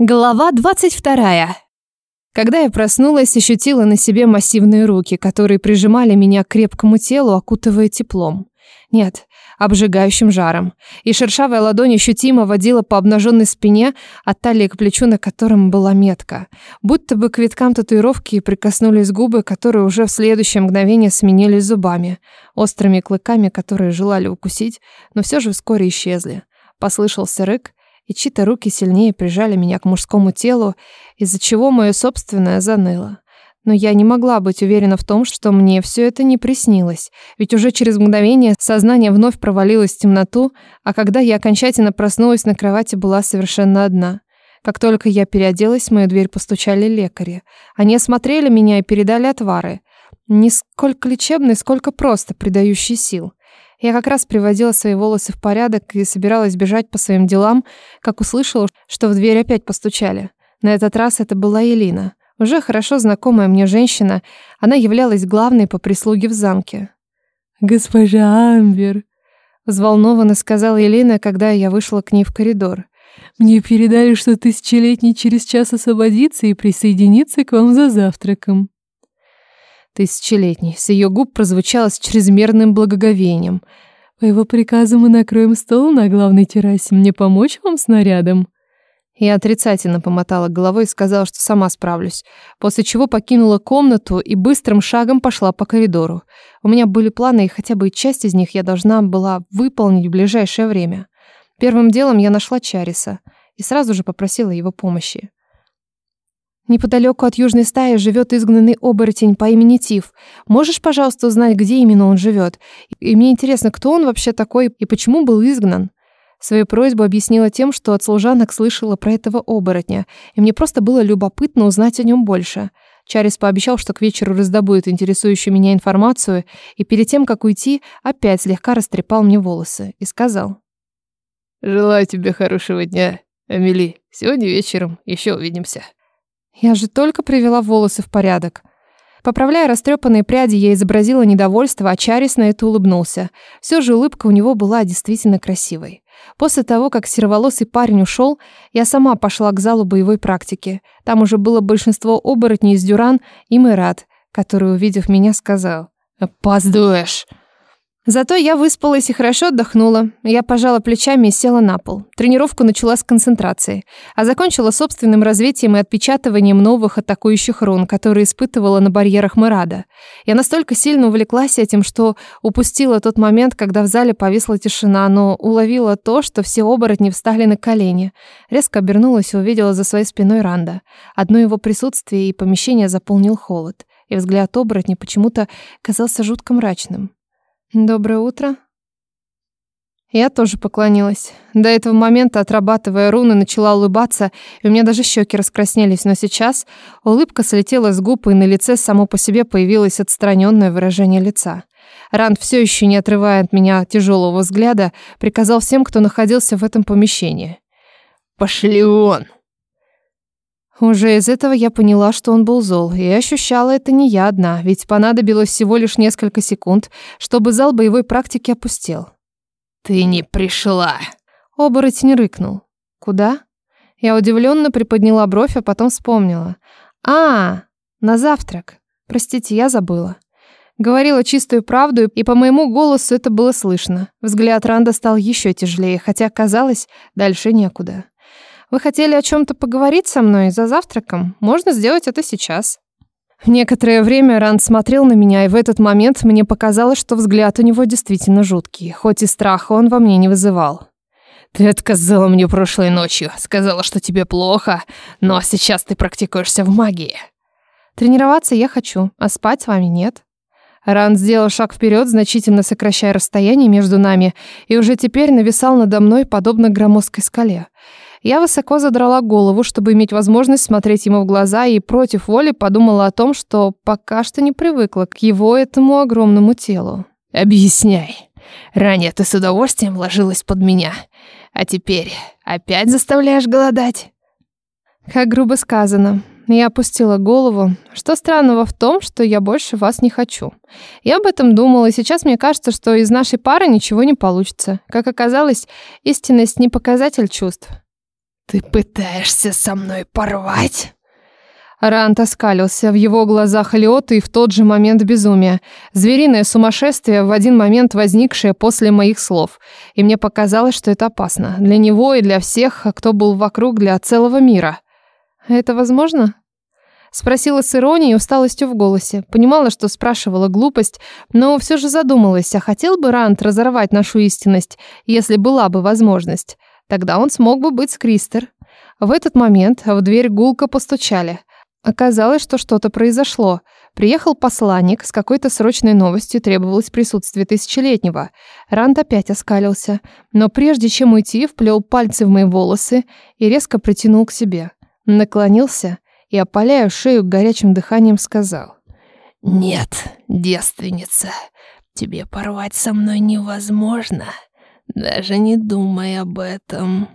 Глава 22. Когда я проснулась, ощутила на себе массивные руки, которые прижимали меня к крепкому телу, окутывая теплом. Нет, обжигающим жаром. И шершавая ладонь ощутимо водила по обнаженной спине от талии к плечу, на котором была метка. Будто бы к виткам татуировки прикоснулись губы, которые уже в следующее мгновение сменились зубами, острыми клыками, которые желали укусить, но все же вскоре исчезли. Послышался рык, и чьи-то руки сильнее прижали меня к мужскому телу, из-за чего мое собственное заныло. Но я не могла быть уверена в том, что мне все это не приснилось, ведь уже через мгновение сознание вновь провалилось в темноту, а когда я окончательно проснулась на кровати, была совершенно одна. Как только я переоделась, в мою дверь постучали лекари. Они осмотрели меня и передали отвары. Не сколько лечебный, сколько просто придающий сил. Я как раз приводила свои волосы в порядок и собиралась бежать по своим делам, как услышала, что в дверь опять постучали. На этот раз это была Елина. Уже хорошо знакомая мне женщина, она являлась главной по прислуге в замке. «Госпожа Амбер», — взволнованно сказала Елена, когда я вышла к ней в коридор. «Мне передали, что тысячелетний через час освободится и присоединится к вам за завтраком» тысячелетний. С ее губ прозвучало с чрезмерным благоговением. «По его приказу мы накроем стол на главной террасе. Мне помочь вам снарядом?» Я отрицательно помотала головой и сказала, что сама справлюсь, после чего покинула комнату и быстрым шагом пошла по коридору. У меня были планы, и хотя бы часть из них я должна была выполнить в ближайшее время. Первым делом я нашла Чариса и сразу же попросила его помощи. Неподалеку от южной стаи живет изгнанный оборотень по имени Тиф. Можешь, пожалуйста, узнать, где именно он живет? И мне интересно, кто он вообще такой и почему был изгнан?» Свою просьбу объяснила тем, что от служанок слышала про этого оборотня, и мне просто было любопытно узнать о нем больше. Чарис пообещал, что к вечеру раздобудет интересующую меня информацию, и перед тем, как уйти, опять слегка растрепал мне волосы и сказал. «Желаю тебе хорошего дня, Амели. Сегодня вечером еще увидимся». Я же только привела волосы в порядок. Поправляя растрепанные пряди, я изобразила недовольство, а Чарис на это улыбнулся. Все же улыбка у него была действительно красивой. После того, как сероволосый парень ушел, я сама пошла к залу боевой практики. Там уже было большинство оборотней из Дюран и Мэрат, который, увидев меня, сказал «Опаздываешь!» Зато я выспалась и хорошо отдохнула. Я пожала плечами и села на пол. Тренировку начала с концентрации, а закончила собственным развитием и отпечатыванием новых атакующих рун, которые испытывала на барьерах Мирада. Я настолько сильно увлеклась этим, что упустила тот момент, когда в зале повисла тишина, но уловила то, что все оборотни встали на колени. Резко обернулась и увидела за своей спиной Ранда. Одно его присутствие и помещение заполнил холод, и взгляд оборотни почему-то казался жутко мрачным. «Доброе утро». Я тоже поклонилась. До этого момента, отрабатывая руны, начала улыбаться, и у меня даже щеки раскраснелись, но сейчас улыбка слетела с губ, и на лице само по себе появилось отстраненное выражение лица. Ранд, все еще не отрывая от меня тяжелого взгляда, приказал всем, кто находился в этом помещении. «Пошли он!» Уже из этого я поняла, что он был зол, и ощущала это не я одна, ведь понадобилось всего лишь несколько секунд, чтобы зал боевой практики опустел. «Ты не пришла!» Оборотень рыкнул. «Куда?» Я удивленно приподняла бровь, а потом вспомнила. «А, на завтрак. Простите, я забыла». Говорила чистую правду, и по моему голосу это было слышно. Взгляд Ранда стал еще тяжелее, хотя казалось, дальше некуда. Вы хотели о чем-то поговорить со мной за завтраком? Можно сделать это сейчас. Некоторое время Ранд смотрел на меня, и в этот момент мне показалось, что взгляд у него действительно жуткий, хоть и страха он во мне не вызывал. «Ты отказала мне прошлой ночью, сказала, что тебе плохо, но сейчас ты практикуешься в магии». «Тренироваться я хочу, а спать с вами нет». Ранд сделал шаг вперед, значительно сокращая расстояние между нами, и уже теперь нависал надо мной, подобно громоздкой скале. Я высоко задрала голову, чтобы иметь возможность смотреть ему в глаза и против воли подумала о том, что пока что не привыкла к его этому огромному телу. «Объясняй. Ранее ты с удовольствием ложилась под меня. А теперь опять заставляешь голодать?» Как грубо сказано. Я опустила голову. Что странного в том, что я больше вас не хочу. Я об этом думала, и сейчас мне кажется, что из нашей пары ничего не получится. Как оказалось, истинность не показатель чувств. «Ты пытаешься со мной порвать?» Рант оскалился, в его глазах лед и в тот же момент безумие. Звериное сумасшествие, в один момент возникшее после моих слов. И мне показалось, что это опасно. Для него и для всех, кто был вокруг, для целого мира. «Это возможно?» Спросила с иронией и усталостью в голосе. Понимала, что спрашивала глупость, но все же задумалась, а хотел бы Рант разорвать нашу истинность, если была бы возможность. Тогда он смог бы быть с Кристер. В этот момент в дверь гулко постучали. Оказалось, что что-то произошло. Приехал посланник, с какой-то срочной новостью требовалось присутствие Тысячелетнего. Ранд опять оскалился, но прежде чем уйти, вплел пальцы в мои волосы и резко притянул к себе. Наклонился и, опаляя шею горячим дыханием, сказал. «Нет, девственница, тебе порвать со мной невозможно». Даже не думай об этом.